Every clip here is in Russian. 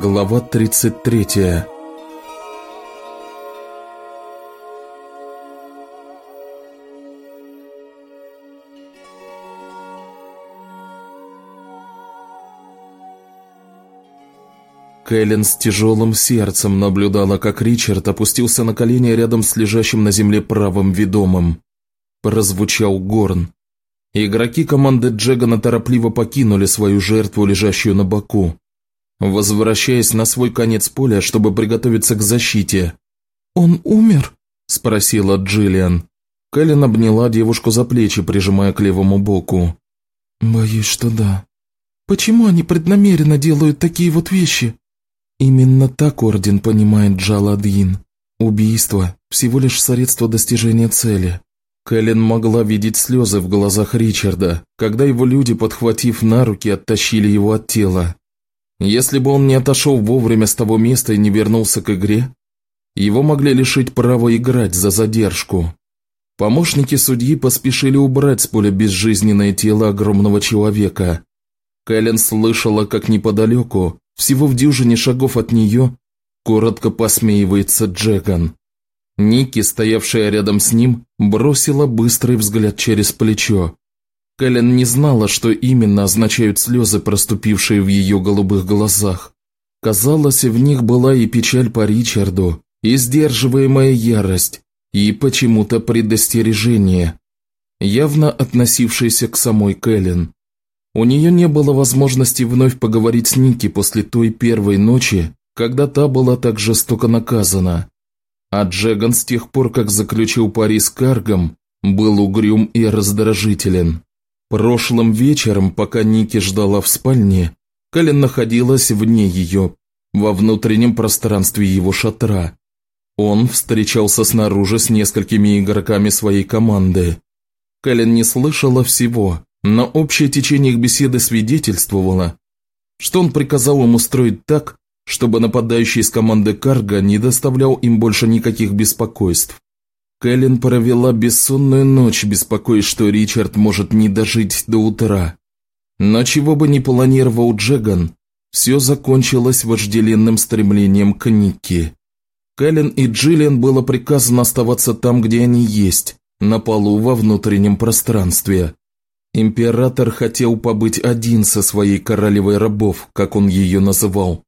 Глава 33 Кэлен с тяжелым сердцем наблюдала, как Ричард опустился на колени рядом с лежащим на земле правым ведомым. Прозвучал горн. Игроки команды Джегана торопливо покинули свою жертву, лежащую на боку возвращаясь на свой конец поля, чтобы приготовиться к защите. «Он умер?» – спросила Джиллиан. Кэлен обняла девушку за плечи, прижимая к левому боку. «Боюсь, что да. Почему они преднамеренно делают такие вот вещи?» Именно так Орден понимает Джаладьин. Убийство – всего лишь средство достижения цели. Кэлен могла видеть слезы в глазах Ричарда, когда его люди, подхватив на руки, оттащили его от тела. Если бы он не отошел вовремя с того места и не вернулся к игре, его могли лишить права играть за задержку. Помощники судьи поспешили убрать с поля безжизненное тело огромного человека. Кэлен слышала, как неподалеку, всего в дюжине шагов от нее, коротко посмеивается Джеган. Ники, стоявшая рядом с ним, бросила быстрый взгляд через плечо. Кэлен не знала, что именно означают слезы, проступившие в ее голубых глазах. Казалось, в них была и печаль по Ричарду, и сдерживаемая ярость, и почему-то предостережение, явно относившееся к самой Кэлен. У нее не было возможности вновь поговорить с Ники после той первой ночи, когда та была так жестоко наказана. А Джеган с тех пор, как заключил пари с Каргом, был угрюм и раздражителен. Прошлым вечером, пока Ники ждала в спальне, Кэлен находилась вне ее, во внутреннем пространстве его шатра. Он встречался снаружи с несколькими игроками своей команды. Кэлен не слышала всего, но общее течение их беседы свидетельствовало, что он приказал им устроить так, чтобы нападающий из команды Карга не доставлял им больше никаких беспокойств. Кэлен провела бессонную ночь, беспокоясь, что Ричард может не дожить до утра. Но чего бы ни планировал Джеган, все закончилось вожделенным стремлением к Никке. Кэлен и Джиллиан было приказано оставаться там, где они есть, на полу во внутреннем пространстве. Император хотел побыть один со своей королевой рабов, как он ее называл.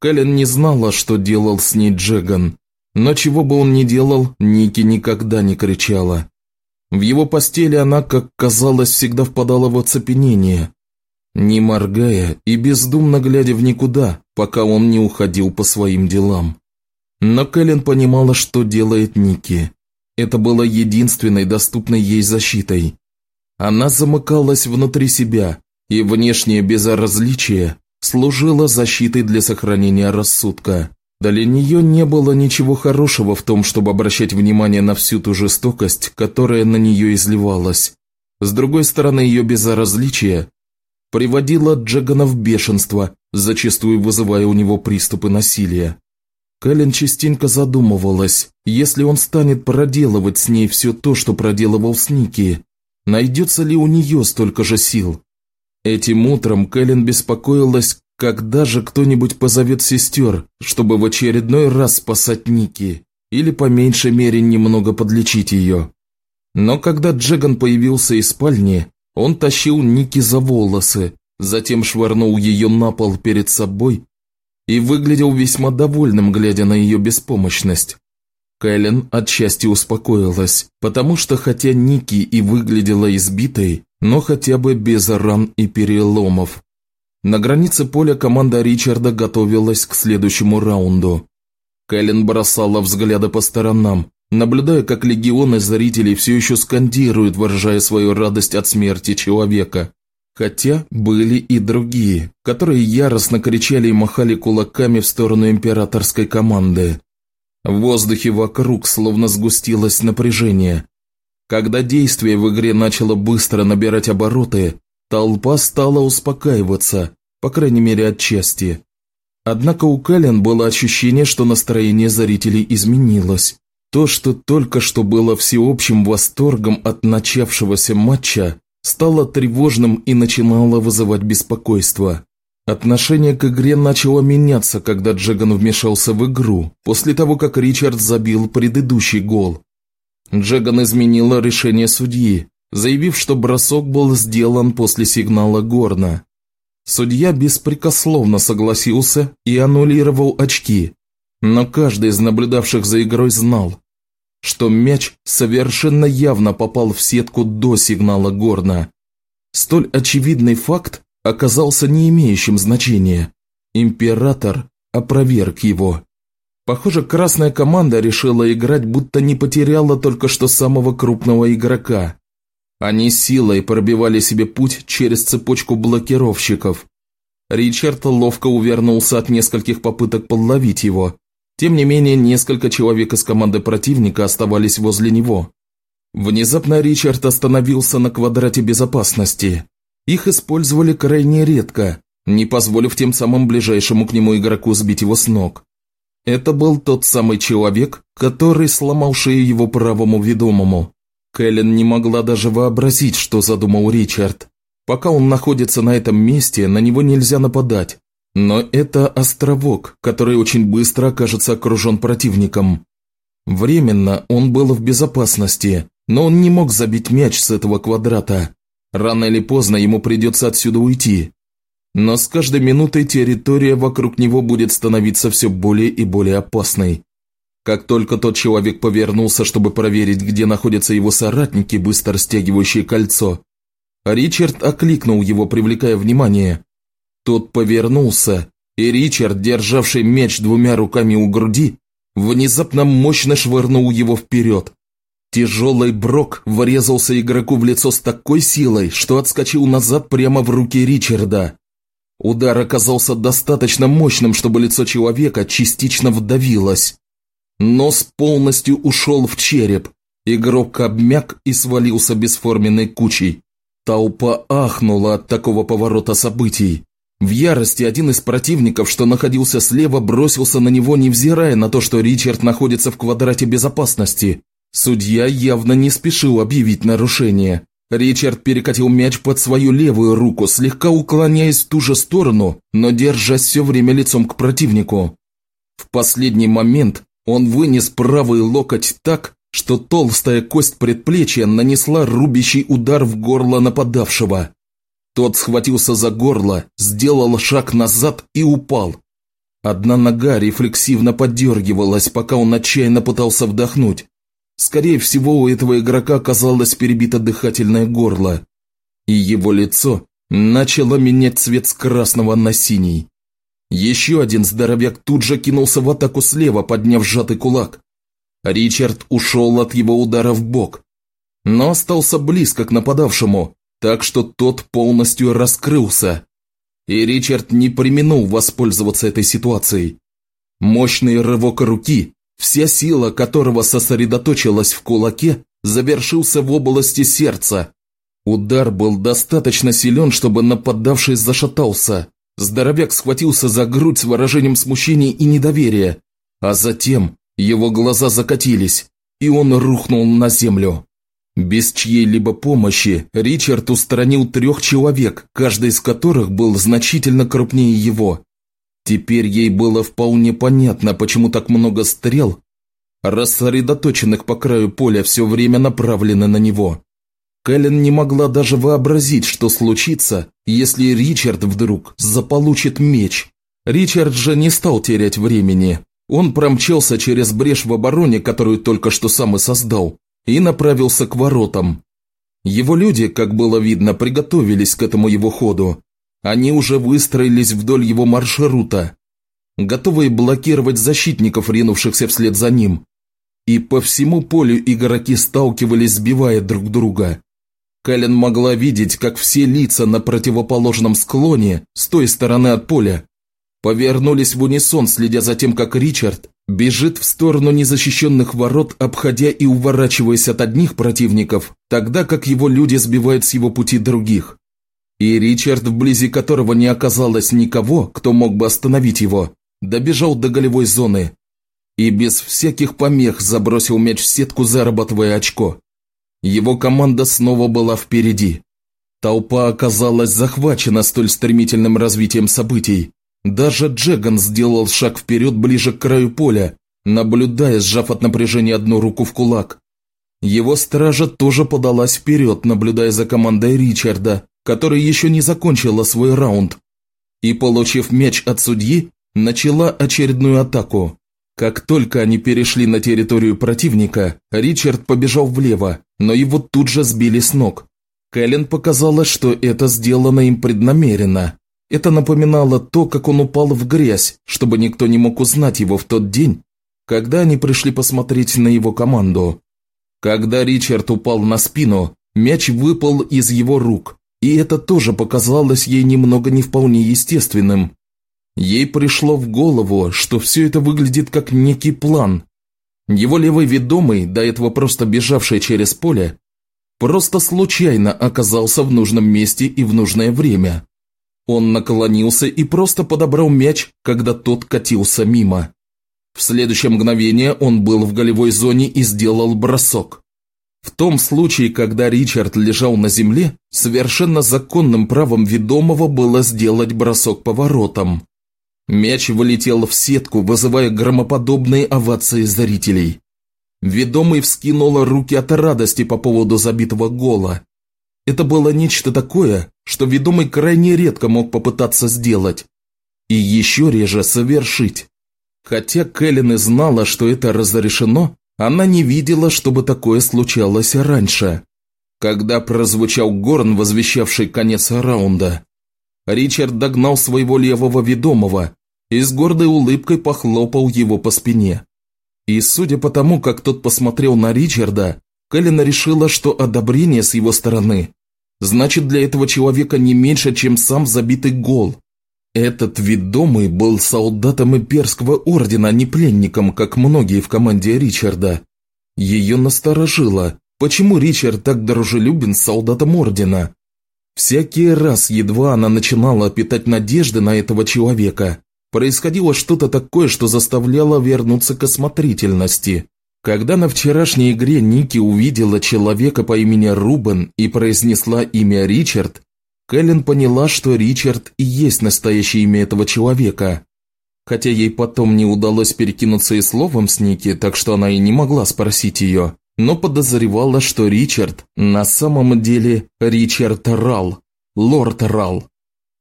Кэлен не знала, что делал с ней Джеган, но чего бы он ни делал, Ники никогда не кричала. В его постели она, как казалось, всегда впадала в оцепенение, не моргая и бездумно глядя в никуда, пока он не уходил по своим делам. Но Кэлен понимала, что делает Ники. Это было единственной доступной ей защитой. Она замыкалась внутри себя, и внешнее безразличие служило защитой для сохранения рассудка. Для нее не было ничего хорошего в том, чтобы обращать внимание на всю ту жестокость, которая на нее изливалась. С другой стороны, ее безразличие приводило Джагана в бешенство, зачастую вызывая у него приступы насилия. Кэлен частенько задумывалась, если он станет проделывать с ней все то, что проделывал с Ники, найдется ли у нее столько же сил. Этим утром Кэлен беспокоилась, когда же кто-нибудь позовет сестер, чтобы в очередной раз спасать Ники, или по меньшей мере немного подлечить ее? Но когда Джеган появился из спальни, он тащил Ники за волосы, затем швырнул ее на пол перед собой и выглядел весьма довольным, глядя на ее беспомощность. Кэлен отчасти успокоилась, потому что хотя Ники и выглядела избитой, но хотя бы без ран и переломов. На границе поля команда Ричарда готовилась к следующему раунду. Кэлен бросала взгляды по сторонам, наблюдая, как легионы зрителей все еще скандируют, выражая свою радость от смерти человека. Хотя были и другие, которые яростно кричали и махали кулаками в сторону императорской команды. В воздухе вокруг словно сгустилось напряжение. Когда действие в игре начало быстро набирать обороты, Толпа стала успокаиваться, по крайней мере отчасти. Однако у Кэлен было ощущение, что настроение зрителей изменилось. То, что только что было всеобщим восторгом от начавшегося матча, стало тревожным и начинало вызывать беспокойство. Отношение к игре начало меняться, когда Джеган вмешался в игру, после того, как Ричард забил предыдущий гол. Джеган изменила решение судьи, заявив, что бросок был сделан после сигнала Горна. Судья беспрекословно согласился и аннулировал очки, но каждый из наблюдавших за игрой знал, что мяч совершенно явно попал в сетку до сигнала Горна. Столь очевидный факт оказался не имеющим значения. Император опроверг его. Похоже, красная команда решила играть, будто не потеряла только что самого крупного игрока. Они силой пробивали себе путь через цепочку блокировщиков. Ричард ловко увернулся от нескольких попыток подловить его. Тем не менее, несколько человек из команды противника оставались возле него. Внезапно Ричард остановился на квадрате безопасности. Их использовали крайне редко, не позволив тем самым ближайшему к нему игроку сбить его с ног. Это был тот самый человек, который сломал шею его правому ведомому. Кэлен не могла даже вообразить, что задумал Ричард. Пока он находится на этом месте, на него нельзя нападать. Но это островок, который очень быстро окажется окружен противником. Временно он был в безопасности, но он не мог забить мяч с этого квадрата. Рано или поздно ему придется отсюда уйти. Но с каждой минутой территория вокруг него будет становиться все более и более опасной. Как только тот человек повернулся, чтобы проверить, где находятся его соратники, быстро стягивающие кольцо, Ричард окликнул его, привлекая внимание. Тот повернулся, и Ричард, державший мяч двумя руками у груди, внезапно мощно швырнул его вперед. Тяжелый брок врезался игроку в лицо с такой силой, что отскочил назад прямо в руки Ричарда. Удар оказался достаточно мощным, чтобы лицо человека частично вдавилось. Нос полностью ушел в череп, игрок обмяк и свалился бесформенной кучей. Толпа ахнула от такого поворота событий. В ярости один из противников, что находился слева, бросился на него, невзирая на то, что Ричард находится в квадрате безопасности. Судья явно не спешил объявить нарушение. Ричард перекатил мяч под свою левую руку, слегка уклоняясь в ту же сторону, но держась все время лицом к противнику. В последний момент он вынес правый локоть так, что толстая кость предплечья нанесла рубящий удар в горло нападавшего. Тот схватился за горло, сделал шаг назад и упал. Одна нога рефлексивно поддергивалась, пока он отчаянно пытался вдохнуть. Скорее всего, у этого игрока оказалось перебито дыхательное горло, и его лицо начало менять цвет с красного на синий. Еще один здоровяк тут же кинулся в атаку слева, подняв сжатый кулак. Ричард ушел от его удара в бок, но остался близко к нападавшему, так что тот полностью раскрылся. И Ричард не применул воспользоваться этой ситуацией. Мощный рывок руки, вся сила которого сосредоточилась в кулаке, завершился в области сердца. Удар был достаточно силен, чтобы нападавший зашатался. Здоровяк схватился за грудь с выражением смущения и недоверия, а затем его глаза закатились, и он рухнул на землю. Без чьей-либо помощи Ричард устранил трех человек, каждый из которых был значительно крупнее его. Теперь ей было вполне понятно, почему так много стрел, рассредоточенных по краю поля, все время направлены на него. Кэлен не могла даже вообразить, что случится, если Ричард вдруг заполучит меч. Ричард же не стал терять времени. Он промчался через брешь в обороне, которую только что сам и создал, и направился к воротам. Его люди, как было видно, приготовились к этому его ходу, они уже выстроились вдоль его маршрута, готовые блокировать защитников, ринувшихся вслед за ним. И по всему полю игроки сталкивались, сбивая друг друга. Кэлен могла видеть, как все лица на противоположном склоне, с той стороны от поля, повернулись в унисон, следя за тем, как Ричард бежит в сторону незащищенных ворот, обходя и уворачиваясь от одних противников, тогда как его люди сбивают с его пути других. И Ричард, вблизи которого не оказалось никого, кто мог бы остановить его, добежал до голевой зоны и без всяких помех забросил мяч в сетку, зарабатывая очко. Его команда снова была впереди. Толпа оказалась захвачена столь стремительным развитием событий. Даже Джеган сделал шаг вперед ближе к краю поля, наблюдая, сжав от напряжения одну руку в кулак. Его стража тоже подалась вперед, наблюдая за командой Ричарда, которая еще не закончила свой раунд. И, получив мяч от судьи, начала очередную атаку. Как только они перешли на территорию противника, Ричард побежал влево, но его тут же сбили с ног. Кэлен показалось, что это сделано им преднамеренно. Это напоминало то, как он упал в грязь, чтобы никто не мог узнать его в тот день, когда они пришли посмотреть на его команду. Когда Ричард упал на спину, мяч выпал из его рук, и это тоже показалось ей немного не вполне естественным. Ей пришло в голову, что все это выглядит как некий план. Его левый ведомый, до этого просто бежавший через поле, просто случайно оказался в нужном месте и в нужное время. Он наклонился и просто подобрал мяч, когда тот катился мимо. В следующее мгновение он был в голевой зоне и сделал бросок. В том случае, когда Ричард лежал на земле, совершенно законным правом ведомого было сделать бросок поворотом. Мяч вылетел в сетку, вызывая громоподобные овации зрителей. Ведомый вскинул руки от радости по поводу забитого гола. Это было нечто такое, что ведомый крайне редко мог попытаться сделать. И еще реже совершить. Хотя Кэлен и знала, что это разрешено, она не видела, чтобы такое случалось раньше. Когда прозвучал горн, возвещавший конец раунда, Ричард догнал своего левого ведомого и с гордой улыбкой похлопал его по спине. И судя по тому, как тот посмотрел на Ричарда, Кэлен решила, что одобрение с его стороны значит для этого человека не меньше, чем сам забитый гол. Этот ведомый был солдатом имперского ордена, а не пленником, как многие в команде Ричарда. Ее насторожило, почему Ричард так дружелюбен с солдатом ордена. Всякий раз, едва она начинала питать надежды на этого человека, происходило что-то такое, что заставляло вернуться к осмотрительности. Когда на вчерашней игре Ники увидела человека по имени Рубен и произнесла имя Ричард, Кэлен поняла, что Ричард и есть настоящее имя этого человека. Хотя ей потом не удалось перекинуться и словом с Ники, так что она и не могла спросить ее, но подозревала, что Ричард на самом деле Ричард Рал, лорд Рал.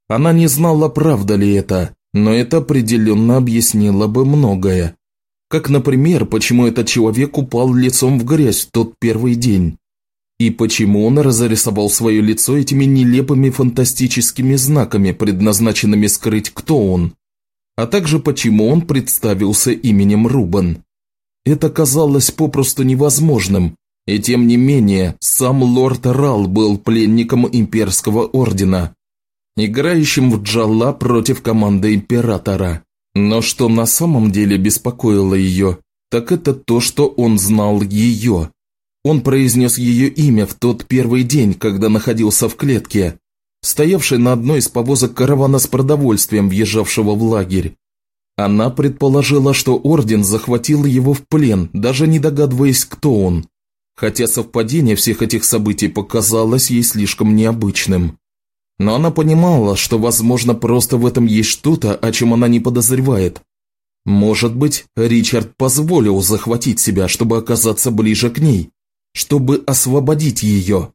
Она не знала, правда ли это, но это определенно объяснило бы многое. Как, например, почему этот человек упал лицом в грязь в тот первый день. И почему он разрисовал свое лицо этими нелепыми фантастическими знаками, предназначенными скрыть, кто он. А также почему он представился именем Рубен. Это казалось попросту невозможным, и тем не менее, сам лорд Рал был пленником имперского ордена, играющим в джалла против команды Императора. Но что на самом деле беспокоило ее, так это то, что он знал ее. Он произнес ее имя в тот первый день, когда находился в клетке, стоявшей на одной из повозок каравана с продовольствием, въезжавшего в лагерь. Она предположила, что Орден захватил его в плен, даже не догадываясь, кто он. Хотя совпадение всех этих событий показалось ей слишком необычным. Но она понимала, что, возможно, просто в этом есть что-то, о чем она не подозревает. Может быть, Ричард позволил захватить себя, чтобы оказаться ближе к ней, чтобы освободить ее.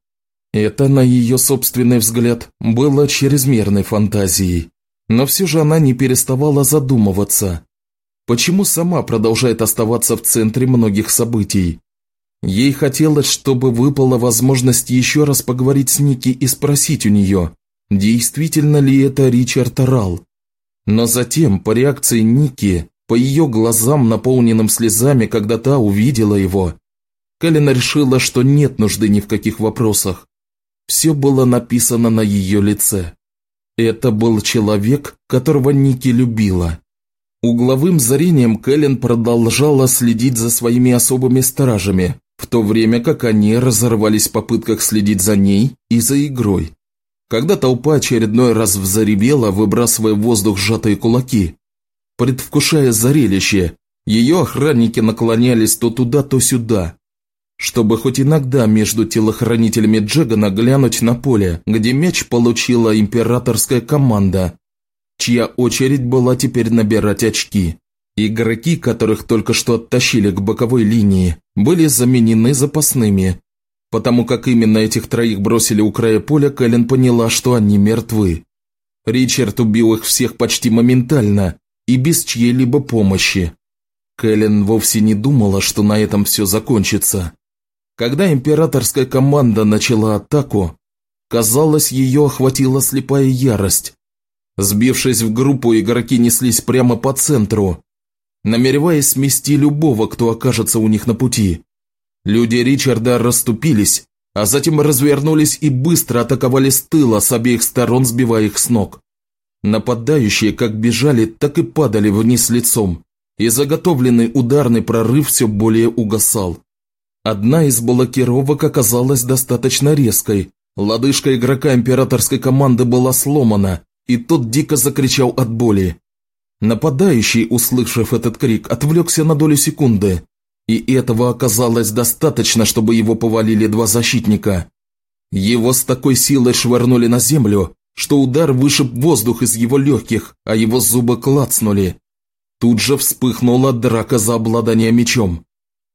Это, на ее собственный взгляд, было чрезмерной фантазией. Но все же она не переставала задумываться. Почему сама продолжает оставаться в центре многих событий? Ей хотелось, чтобы выпала возможность еще раз поговорить с Ники и спросить у нее, действительно ли это Ричард Рал. Но затем, по реакции Ники, по ее глазам, наполненным слезами, когда та увидела его, Кэлен решила, что нет нужды ни в каких вопросах. Все было написано на ее лице. Это был человек, которого Ники любила. Угловым зрением Кэлен продолжала следить за своими особыми стражами, в то время как они разорвались в попытках следить за ней и за игрой. Когда толпа очередной раз взаревела, выбрасывая в воздух сжатые кулаки, предвкушая зрелище, ее охранники наклонялись то туда, то сюда. чтобы хоть иногда между телохранителями Джегана глянуть на поле, где мяч получила императорская команда, чья очередь была теперь набирать очки. Игроки, которых только что оттащили к боковой линии, были заменены запасными. Потому как именно этих троих бросили у края поля, Кэлен поняла, что они мертвы. Ричард убил их всех почти моментально и без чьей-либо помощи. Кэлен вовсе не думала, что на этом все закончится. Когда императорская команда начала атаку, казалось, ее охватила слепая ярость. Сбившись в группу, игроки неслись прямо по центру, намереваясь смести любого, кто окажется у них на пути. Люди Ричарда расступились, а затем развернулись и быстро атаковали с тыла с обеих сторон, сбивая их с ног. Нападающие как бежали, так и падали вниз лицом, и заготовленный ударный прорыв все более угасал. Одна из блокировок оказалась достаточно резкой. Лодыжка игрока императорской команды была сломана, и тот дико закричал от боли. Нападающий, услышав этот крик, отвлекся на долю секунды, и этого оказалось достаточно, чтобы его повалили два защитника. Его с такой силой швырнули на землю, что удар вышиб воздух из его легких, а его зубы клацнули. Тут же вспыхнула драка за обладание мечом.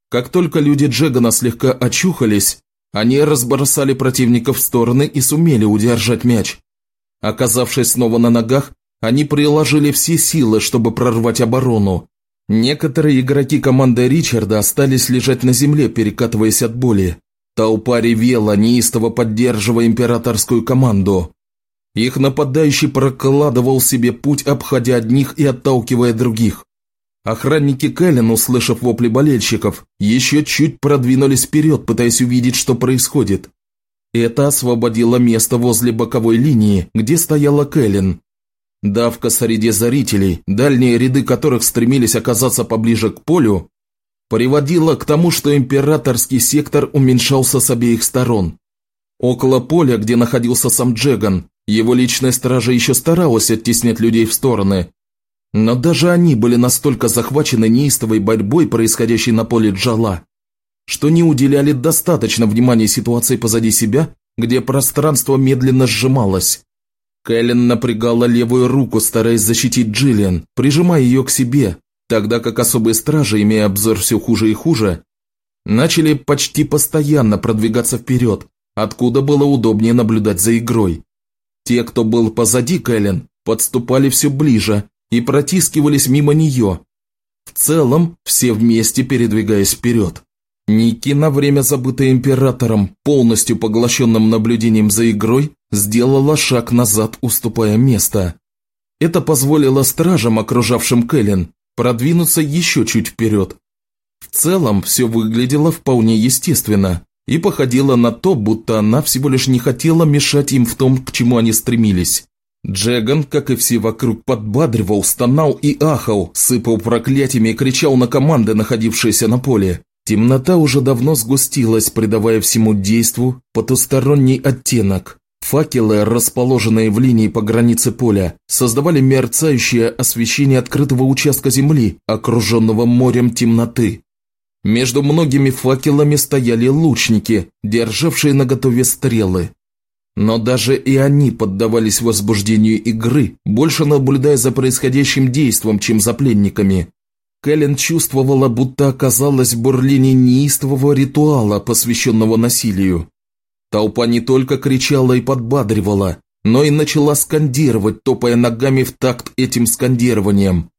Как только люди Джегана слегка очухались, они разбросали противников в стороны и сумели удержать мяч. Оказавшись снова на ногах, они приложили все силы, чтобы прорвать оборону. Некоторые игроки команды Ричарда остались лежать на земле, перекатываясь от боли. Толпа ревела, неистово поддерживая императорскую команду. Их нападающий прокладывал себе путь, обходя одних и отталкивая других. Охранники Кэлен, услышав вопли болельщиков, еще чуть продвинулись вперед, пытаясь увидеть, что происходит. Это освободило место возле боковой линии, где стояла Кэлен, Давка среди зрителей, дальние ряды которых стремились оказаться поближе к полю, приводила к тому, что императорский сектор уменьшался с обеих сторон. Около поля, где находился сам Джеган, его личная стража еще старалась оттеснять людей в стороны. Но даже они были настолько захвачены неистовой борьбой, происходящей на поле Джала, что не уделяли достаточно внимания ситуации позади себя, где пространство медленно сжималось. Кэлен напрягала левую руку, стараясь защитить Джиллиан, прижимая ее к себе, тогда как особые стражи, имея обзор все хуже и хуже, начали почти постоянно продвигаться вперед, откуда было удобнее наблюдать за игрой. Те, кто был позади Кэлен, подступали все ближе и протискивались мимо нее. В целом, все вместе передвигаясь вперед. Ники, на время забытая императором, полностью поглощенным наблюдением за игрой, сделала шаг назад, уступая место. Это позволило стражам, окружавшим Кэлен, продвинуться еще чуть вперед. В целом, все выглядело вполне естественно и походило на то, будто она всего лишь не хотела мешать им в том, к чему они стремились. Джеган, как и все вокруг, подбадривал, стонал и ахал, сыпал проклятиями и кричал на команды, находившиеся на поле. Темнота уже давно сгустилась, придавая всему действу потусторонний оттенок. Факелы, расположенные в линии по границе поля, создавали мерцающее освещение открытого участка земли, окруженного морем темноты. Между многими факелами стояли лучники, державшие наготове стрелы. Но даже и они поддавались возбуждению игры, больше наблюдая за происходящим действом, чем за пленниками. Кэлен чувствовала, будто оказалась в бурлине неистового ритуала, посвященного насилию. Толпа не только кричала и подбадривала, но и начала скандировать, топая ногами в такт этим скандированием.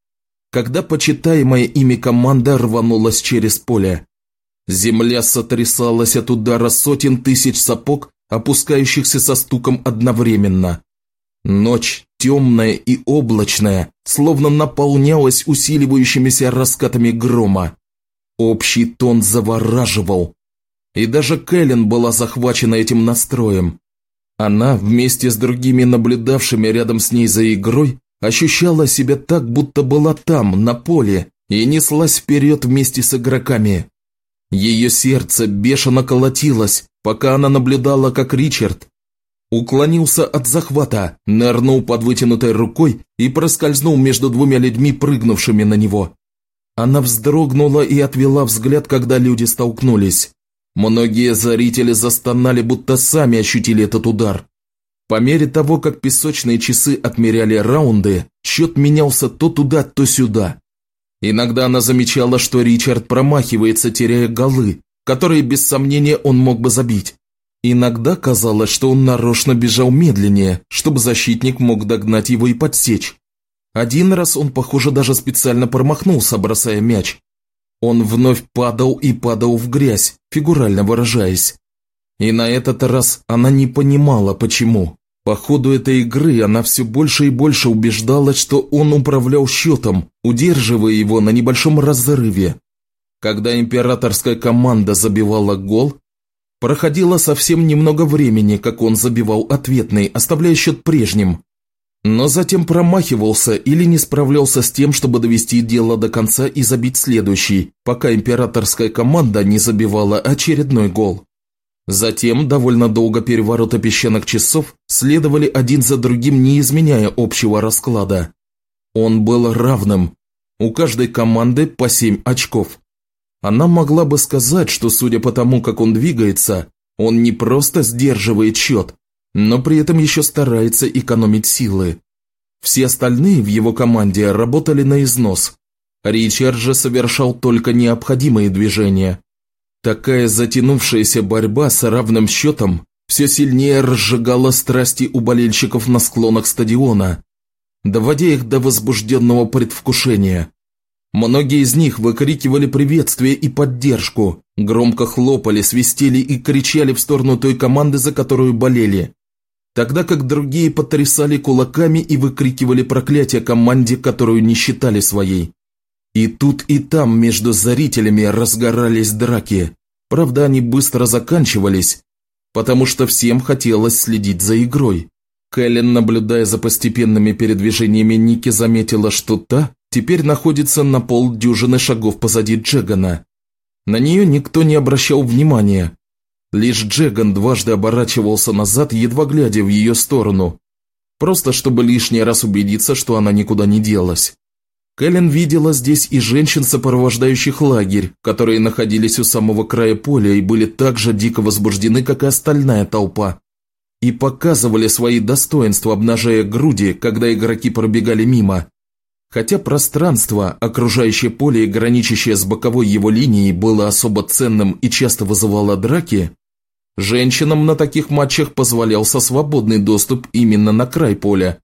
Когда почитаемая ими команда рванулась через поле. Земля сотрясалась от удара сотен тысяч сапог, опускающихся со стуком одновременно. Ночь, темная и облачная, словно наполнялась усиливающимися раскатами грома. Общий тон завораживал. И даже Кэлен была захвачена этим настроем. Она, вместе с другими наблюдавшими рядом с ней за игрой, ощущала себя так, будто была там, на поле, и неслась вперед вместе с игроками. Ее сердце бешено колотилось, пока она наблюдала, как Ричард Уклонился от захвата, нырнул под вытянутой рукой и проскользнул между двумя людьми, прыгнувшими на него. Она вздрогнула и отвела взгляд, когда люди столкнулись. Многие зрители застонали, будто сами ощутили этот удар. По мере того, как песочные часы отмеряли раунды, счет менялся то туда, то сюда. Иногда она замечала, что Ричард промахивается, теряя голы, которые без сомнения он мог бы забить. Иногда казалось, что он нарочно бежал медленнее, чтобы защитник мог догнать его и подсечь. Один раз он, похоже, даже специально промахнулся, бросая мяч. Он вновь падал и падал в грязь, фигурально выражаясь. И на этот раз она не понимала, почему. По ходу этой игры она все больше и больше убеждалась, что он управлял счетом, удерживая его на небольшом разрыве. Когда императорская команда забивала гол, проходило совсем немного времени, как он забивал ответный, оставляя счет прежним. Но затем промахивался или не справлялся с тем, чтобы довести дело до конца и забить следующий, пока императорская команда не забивала очередной гол. Затем, довольно долго перевороты песчаных часов следовали один за другим, не изменяя общего расклада. Он был равным. У каждой команды по 7 очков. Она могла бы сказать, что судя по тому, как он двигается, он не просто сдерживает счет, но при этом еще старается экономить силы. Все остальные в его команде работали на износ. Ричард же совершал только необходимые движения. Такая затянувшаяся борьба с равным счетом все сильнее разжигала страсти у болельщиков на склонах стадиона, доводя их до возбужденного предвкушения. Многие из них выкрикивали приветствие и поддержку, громко хлопали, свистели и кричали в сторону той команды, за которую болели, тогда как другие потрясали кулаками и выкрикивали проклятия команде, которую не считали своей. И тут и там между зрителями разгорались драки. Правда, они быстро заканчивались, потому что всем хотелось следить за игрой. Кэлен, наблюдая за постепенными передвижениями Ники, заметила, что та теперь находится на полдюжины шагов позади Джегана. На нее никто не обращал внимания. Лишь Джеган дважды оборачивался назад, едва глядя в ее сторону, просто чтобы лишний раз убедиться, что она никуда не делась. Кэлен видела здесь и женщин, сопровождающих лагерь, которые находились у самого края поля и были так же дико возбуждены, как и остальная толпа. И показывали свои достоинства, обнажая груди, когда игроки пробегали мимо. Хотя пространство, окружающее поле и граничащее с боковой его линией, было особо ценным и часто вызывало драки, женщинам на таких матчах позволялся свободный доступ именно на край поля,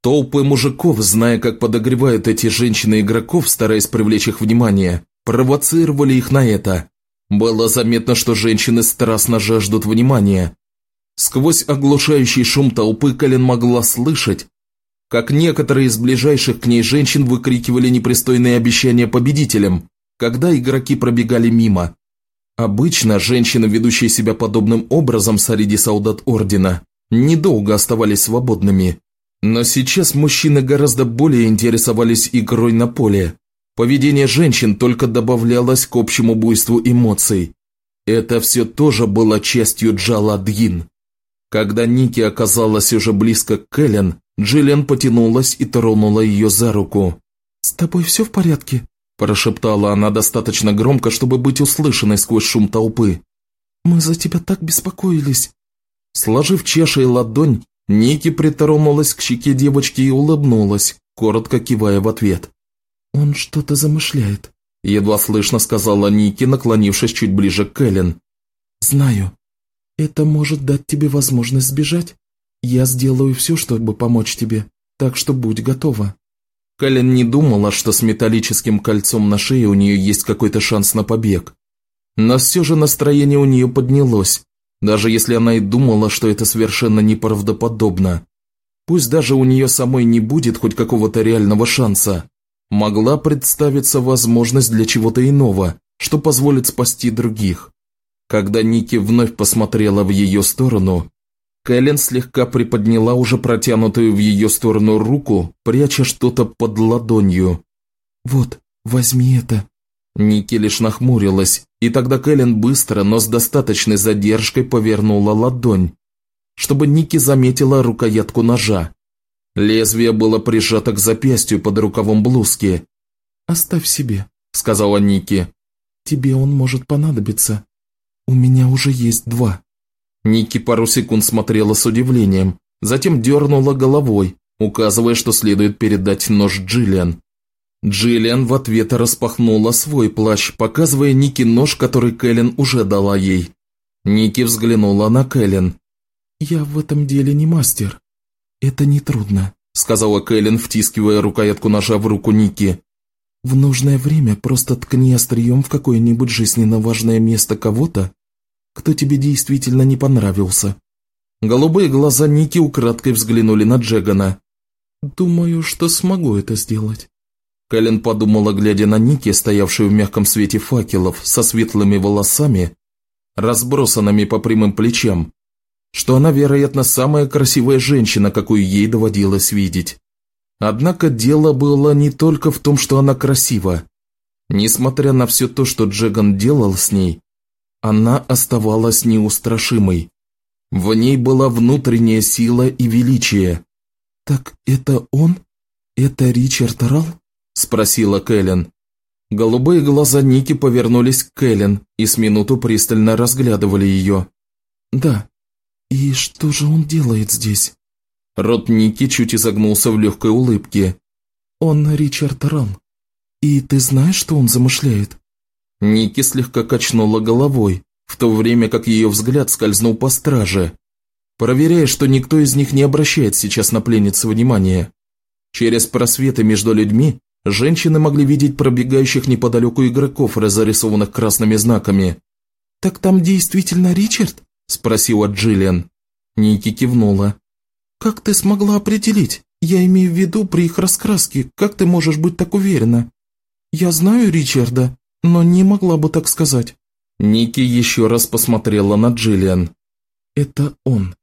Толпы мужиков, зная, как подогревают эти женщины игроков, стараясь привлечь их внимание, провоцировали их на это. Было заметно, что женщины страстно жаждут внимания. Сквозь оглушающий шум толпы Кален могла слышать, как некоторые из ближайших к ней женщин выкрикивали непристойные обещания победителям, когда игроки пробегали мимо. Обычно женщины, ведущие себя подобным образом среди солдат Ордена, недолго оставались свободными. Но сейчас мужчины гораздо более интересовались игрой на поле. Поведение женщин только добавлялось к общему буйству эмоций. Это все тоже было частью Джаладьин. Когда Ники оказалась уже близко к Кэлен, Джиллиан потянулась и тронула ее за руку. «С тобой все в порядке?» – прошептала она достаточно громко, чтобы быть услышанной сквозь шум толпы. «Мы за тебя так беспокоились». Сложив чашей ладонь, Ники притронулась к щеке девочки и улыбнулась, коротко кивая в ответ. «Он что-то замышляет», – едва слышно сказала Ники, наклонившись чуть ближе к Кэлен. «Знаю. Это может дать тебе возможность сбежать. Я сделаю все, чтобы помочь тебе, так что будь готова». Кэлен не думала, что с металлическим кольцом на шее у нее есть какой-то шанс на побег. Но все же настроение у нее поднялось, даже если она и думала, что это совершенно неправдоподобно. Пусть даже у нее самой не будет хоть какого-то реального шанса, могла представиться возможность для чего-то иного, что позволит спасти других. Когда Ники вновь посмотрела в ее сторону, Кэлен слегка приподняла уже протянутую в ее сторону руку, пряча что-то под ладонью. «Вот, возьми это», Ники лишь нахмурилась, и тогда Кэлен быстро, но с достаточной задержкой повернула ладонь, чтобы Ники заметила рукоятку ножа. Лезвие было прижато к запястью под рукавом блузки. «Оставь себе», – сказала Ники. «Тебе он может понадобиться». У меня уже есть два». Ники пару секунд смотрела с удивлением, затем дернула головой, указывая, что следует передать нож Джиллиан. Джиллиан в ответ распахнула свой плащ, показывая Ники нож, который Кэлен уже дала ей. Ники взглянула на Кэлен. «Я в этом деле не мастер. Это нетрудно», – сказала Кэлен, втискивая рукоятку ножа в руку Ники. «В нужное время просто ткни острием в какое-нибудь жизненно важное место кого-то, кто тебе действительно не понравился». Голубые глаза Ники украдкой взглянули на Джегана. «Думаю, что смогу это сделать». Кэлен подумала, глядя на Ники, стоявшую в мягком свете факелов, со светлыми волосами, разбросанными по прямым плечам, что она, вероятно, самая красивая женщина, какую ей доводилось видеть. Однако дело было не только в том, что она красива. Несмотря на все то, что Джеган делал с ней, она оставалась неустрашимой. В ней была внутренняя сила и величие. «Так это он? Это Ричард Ралл?» – спросила Кэлен. Голубые глаза Ники повернулись к Кэлен и с минуту пристально разглядывали ее. «Да. И что же он делает здесь?» Рот Ники чуть изогнулся в легкой улыбке. «Он Ричард Ралл. И ты знаешь, что он замышляет?» Ники слегка качнула головой, в то время как ее взгляд скользнул по страже, проверяя, что никто из них не обращает сейчас на пленниц внимания. Через просветы между людьми Женщины могли видеть пробегающих неподалеку игроков, разрисованных красными знаками. «Так там действительно Ричард?» – спросила Джиллиан. Ники кивнула. «Как ты смогла определить? Я имею в виду при их раскраске. Как ты можешь быть так уверена?» «Я знаю Ричарда, но не могла бы так сказать». Ники еще раз посмотрела на Джиллиан. «Это он».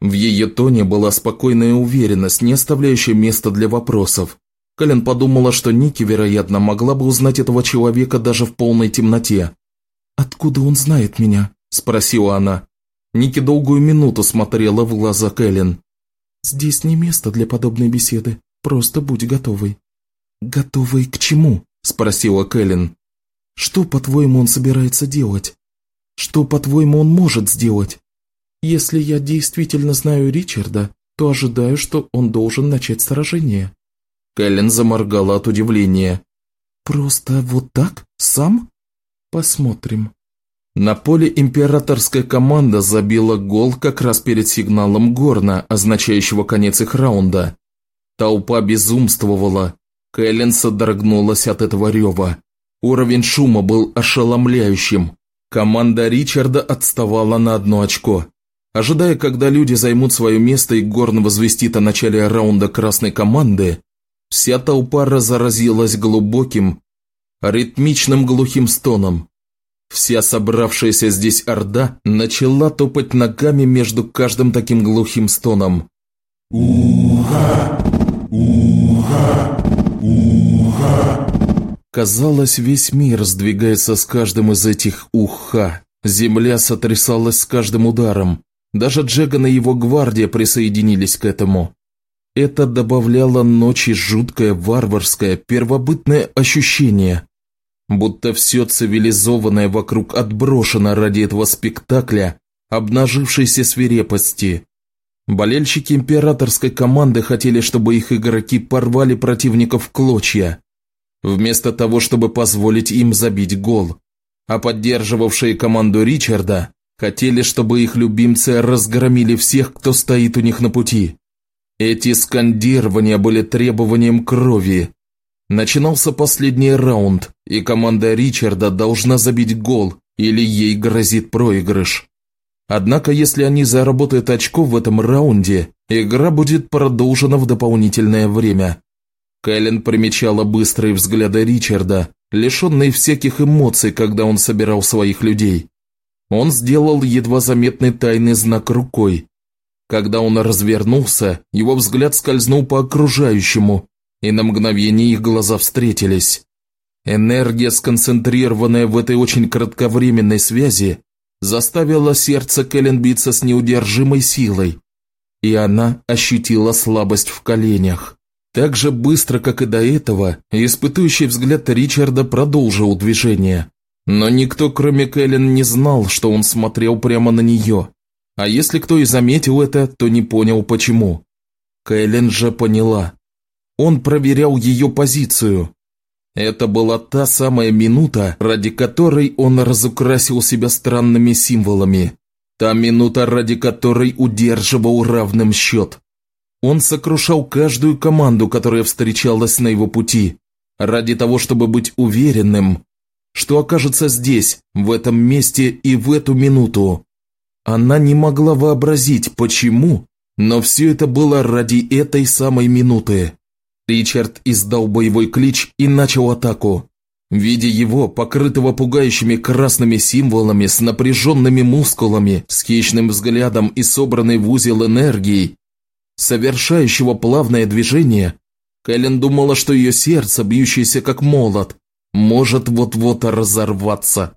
В ее тоне была спокойная уверенность, не оставляющая места для вопросов. Кэлен подумала, что Ники, вероятно, могла бы узнать этого человека даже в полной темноте. «Откуда он знает меня?» – спросила она. Ники долгую минуту смотрела в глаза Кэлен. «Здесь не место для подобной беседы. Просто будь готовой». «Готовой к чему?» – спросила Кэлен. «Что, по-твоему, он собирается делать? Что, по-твоему, он может сделать? Если я действительно знаю Ричарда, то ожидаю, что он должен начать сражение. Кэлен заморгала от удивления. «Просто вот так? Сам? Посмотрим». На поле императорская команда забила гол как раз перед сигналом горна, означающего конец их раунда. Толпа безумствовала. Кэлен содрогнулась от этого рева. Уровень шума был ошеломляющим. Команда Ричарда отставала на одно очко. Ожидая, когда люди займут свое место и Горн возвестит о начале раунда красной команды, Вся толпа разразилась глубоким, ритмичным глухим стоном. Вся собравшаяся здесь орда начала топать ногами между каждым таким глухим стоном. «Уха! Уха! Уха!» Казалось, весь мир сдвигается с каждым из этих «уха». Земля сотрясалась с каждым ударом. Даже Джеган и его гвардия присоединились к этому. Это добавляло ночи жуткое, варварское, первобытное ощущение, будто все цивилизованное вокруг отброшено ради этого спектакля обнажившейся свирепости. Болельщики императорской команды хотели, чтобы их игроки порвали противников клочья, вместо того, чтобы позволить им забить гол. А поддерживавшие команду Ричарда хотели, чтобы их любимцы разгромили всех, кто стоит у них на пути. Эти скандирования были требованием крови. Начинался последний раунд, и команда Ричарда должна забить гол, или ей грозит проигрыш. Однако, если они заработают очко в этом раунде, игра будет продолжена в дополнительное время. Кэлен примечала быстрые взгляды Ричарда, лишенные всяких эмоций, когда он собирал своих людей. Он сделал едва заметный тайный знак рукой, когда он развернулся, его взгляд скользнул по окружающему, и на мгновение их глаза встретились. Энергия, сконцентрированная в этой очень кратковременной связи, заставила сердце Кэлен биться с неудержимой силой, и она ощутила слабость в коленях. Так же быстро, как и до этого, испытующий взгляд Ричарда продолжил движение. Но никто, кроме Кэлен, не знал, что он смотрел прямо на нее. А если кто и заметил это, то не понял почему. Кэлен же поняла. Он проверял ее позицию. Это была та самая минута, ради которой он разукрасил себя странными символами. Та минута, ради которой удерживал равным счет. Он сокрушал каждую команду, которая встречалась на его пути, ради того, чтобы быть уверенным, что окажется здесь, в этом месте и в эту минуту. Она не могла вообразить, почему, но все это было ради этой самой минуты. Ричард издал боевой клич и начал атаку. Видя его, покрытого пугающими красными символами, с напряженными мускулами, с хищным взглядом и собранной в узел энергией, совершающего плавное движение, Кэлен думала, что ее сердце, бьющееся как молот, может вот-вот разорваться.